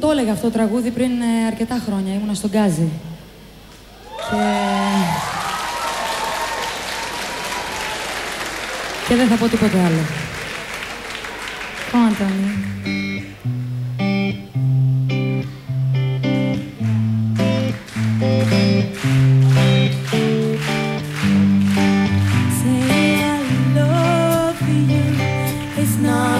Το έλεγα αυτό το τραγούδι πριν ε, αρκετά χρόνια, ήμουνα στον Γκάζι. Και... Δεν θα πω τίποτε άλλο. Come It's not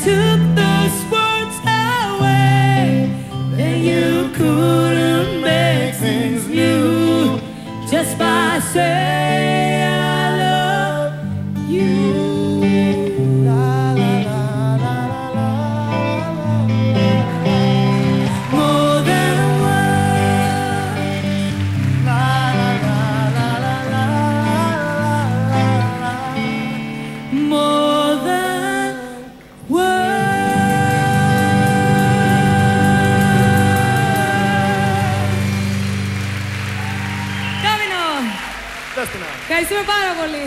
took those words away, then you couldn't make things new just by saying. Ευχαριστούμε πάρα πολύ.